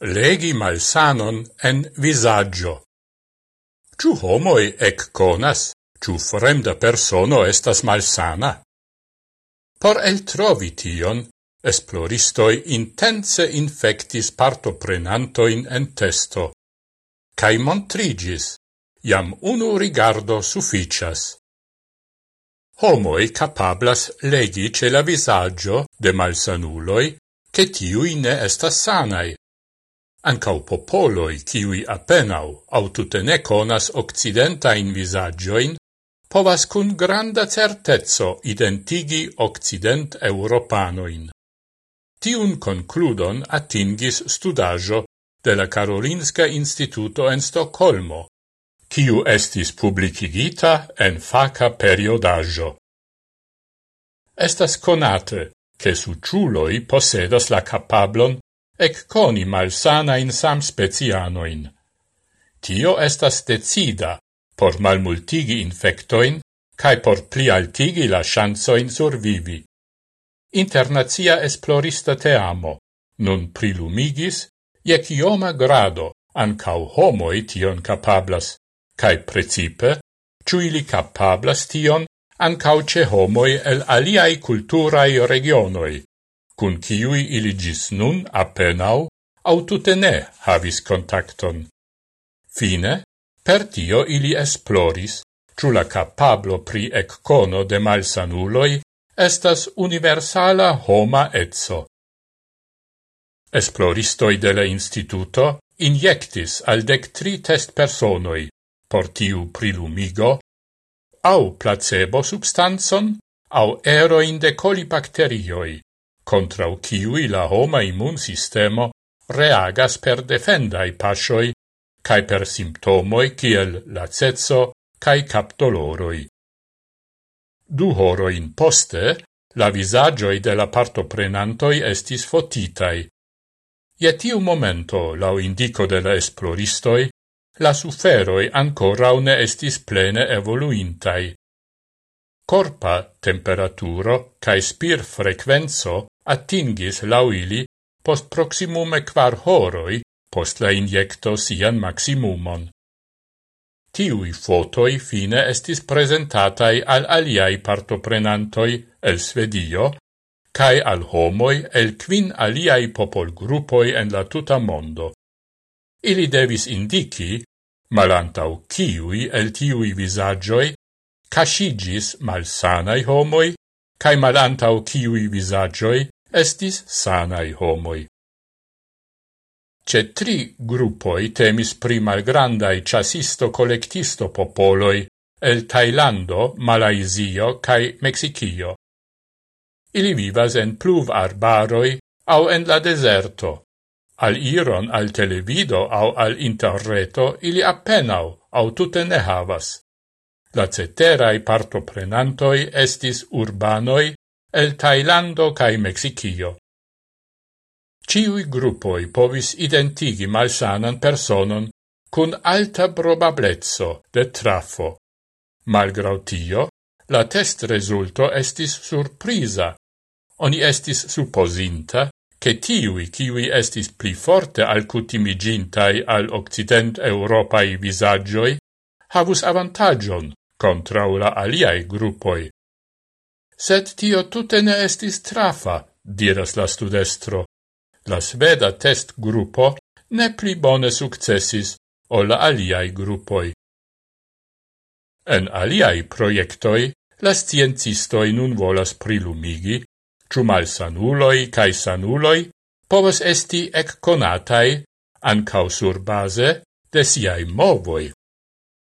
legi malsanon en visaggio. Ciu homoi ec conas, ciu fremda persono estas malsana? Por el trovi tion, esploristoi intense infectis partoprenantoin en testo, cae montrigis, iam unu rigardo sufficias. Homoi capablas legi ce la visaggio de malsanuloi, che tiui ne estas sanai, ancau popoloi kiwi apenau au tute ne conas occidentain visagioin, povas cun granda certezzo identigi occident europanoin. Tiun concludon atingis studajo de la Karolinska Instituto en Stoccolmo, kiu estis publicigita en faca periodajo. Estas conate che suciuloi posedas la capablon ec coni insam specianoin. Tio estas decida por malmultigi infectoin cae por plialtigi la chansoin survivi. Internazia esplorista teamo nun prilumigis jec ioma grado ancau homoi tion capablas, cae precipe, ciuili capablas tion ancau ce homoi el aliai culturai regionoi, cun ciui ili gis nun appenau au tutene havis contacton. Fine, per tio ili esploris, ciù la capablo pri eccono de malsanuloi estas universala homa etso. Esploristoi de la instituto injectis al dec tri test personoi por tiu prilumigo au placebo substanzon au eroin de colibacterioi contra ciui la homa immun sistemo reagas per defendai pasioi cae per simptomoi ciel lacezzo cae captoloroi. Du horo in poste, la visagioi de la partoprenantoi estis fotitai. Ie tiu momento, lau indico de la esploristoi, la suferoi ancora ne estis plene evoluintai corpa temperaturo cae spir frequenzo attingis lauili post proximume quar horoi post la injecto sian maximumon. Tiui fotoi fine estis presentatai al aliai partoprenantoi el Svedio, cae al homoi el quin aliai popolgrupoi en la tuta mondo. Ili devis indici, malantau ciui el tiui visagioi Cascigis malsanai homoi, cae malantau ciui visagioi estis sanai homoi. Ce tri gruppoi temis pri malgrandai chasisto-collectisto popoloi el Tailando, Malaisio cae Mexicio. Ili vivas en pluv arbaroi au en la deserto. Al iron al televido au al interreto ili appenau au tutte ne havas. La ceterai partoprenantoi estis urbanoi el Tailando cae Mexicio. Ciui gruppoi povis identigi malsanan personon cun alta probablezzo de trafo. Malgrau tio, la test resulto estis surprisa. Oni estis supposinta che tiui kiwi estis pli forte alcutimigintai al occident-europai visagioi havus avantagion, contra la aliai gruppoi. Sed tio tute ne estis trafa, diras la studestro. La sveda test gruppo ne pli bone successis o la aliai gruppoi. En aliai proiectoi la sciencistoi nun volas prilumigi, ciu malsanuloi cae sanuloi povas esti ec conatai ancau sur base de siai movoi.